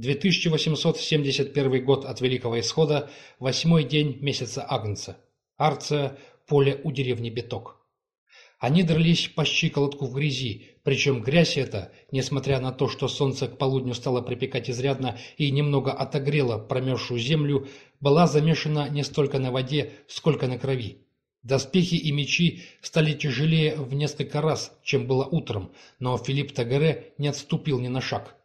2871 год от Великого Исхода, восьмой день месяца Агнца. Арция, поле у деревни Беток. Они дрались по щиколотку в грязи, причем грязь эта, несмотря на то, что солнце к полудню стало припекать изрядно и немного отогрело промерзшую землю, была замешана не столько на воде, сколько на крови. Доспехи и мечи стали тяжелее в несколько раз, чем было утром, но Филипп Тагаре не отступил ни на шаг.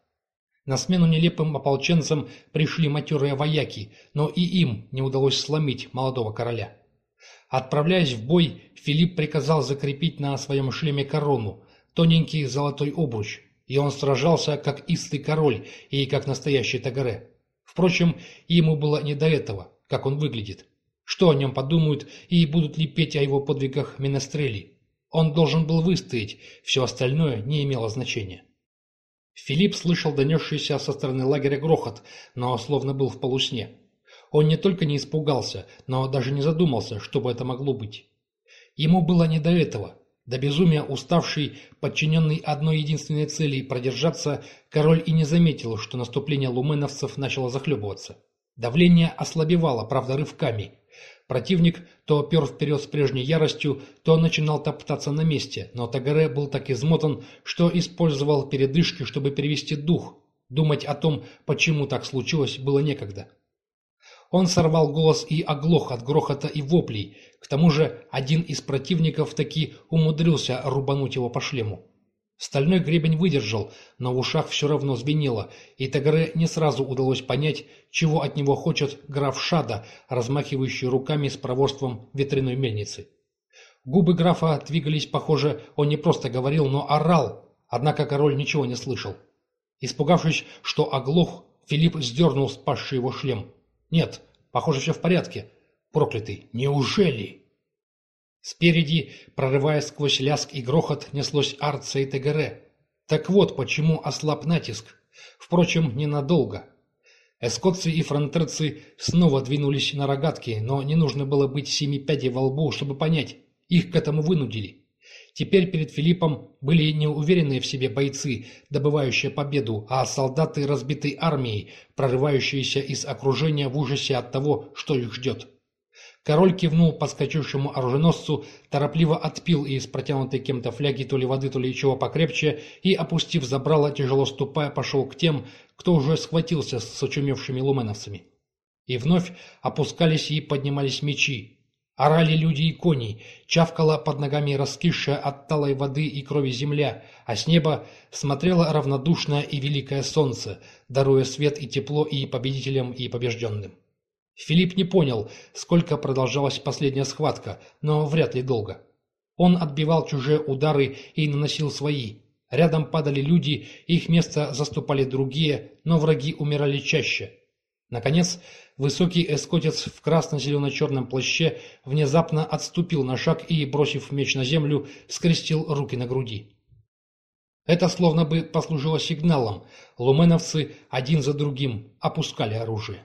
На смену нелепым ополченцам пришли матерые вояки, но и им не удалось сломить молодого короля. Отправляясь в бой, Филипп приказал закрепить на своем шлеме корону, тоненький золотой обруч, и он сражался как истый король и как настоящий Тагаре. Впрочем, ему было не до этого, как он выглядит. Что о нем подумают и будут ли петь о его подвигах Менестрели? Он должен был выстоять, все остальное не имело значения. Филипп слышал донесшийся со стороны лагеря грохот, но словно был в полусне. Он не только не испугался, но даже не задумался, что бы это могло быть. Ему было не до этого. До безумия уставший, подчиненный одной единственной цели продержаться, король и не заметил, что наступление луменовцев начало захлебываться. Давление ослабевало, правда, рывками. Противник то пер вперед с прежней яростью, то начинал топтаться на месте, но Тагаре был так измотан, что использовал передышки, чтобы перевести дух. Думать о том, почему так случилось, было некогда. Он сорвал голос и оглох от грохота и воплей. К тому же один из противников таки умудрился рубануть его по шлему. Стальной гребень выдержал, но в ушах все равно звенело, и Тагаре не сразу удалось понять, чего от него хочет граф Шада, размахивающий руками с проворством ветряной мельницы. Губы графа двигались, похоже, он не просто говорил, но орал, однако король ничего не слышал. Испугавшись, что оглох, Филипп сдернул спасший его шлем. «Нет, похоже, все в порядке. Проклятый, неужели?» Спереди, прорываясь сквозь ляск и грохот, неслось Арца и Тегере. Так вот, почему ослаб натиск. Впрочем, ненадолго. Эскотцы и фронтерцы снова двинулись на рогатки, но не нужно было быть семи пядей во лбу, чтобы понять, их к этому вынудили. Теперь перед Филиппом были неуверенные в себе бойцы, добывающие победу, а солдаты разбитой армии, прорывающиеся из окружения в ужасе от того, что их ждет. Король кивнул подскочившему оруженосцу, торопливо отпил из протянутой кем-то фляги то ли воды, то ли чего покрепче, и, опустив забрало, тяжело ступая, пошел к тем, кто уже схватился с очумевшими луменовцами. И вновь опускались и поднимались мечи. Орали люди и кони, чавкала под ногами раскисшая от талой воды и крови земля, а с неба смотрело равнодушное и великое солнце, даруя свет и тепло и победителям, и побежденным. Филипп не понял, сколько продолжалась последняя схватка, но вряд ли долго. Он отбивал чужие удары и наносил свои. Рядом падали люди, их место заступали другие, но враги умирали чаще. Наконец, высокий эскотец в красно-зелено-черном плаще внезапно отступил на шаг и, бросив меч на землю, скрестил руки на груди. Это словно бы послужило сигналом. Луменовцы один за другим опускали оружие.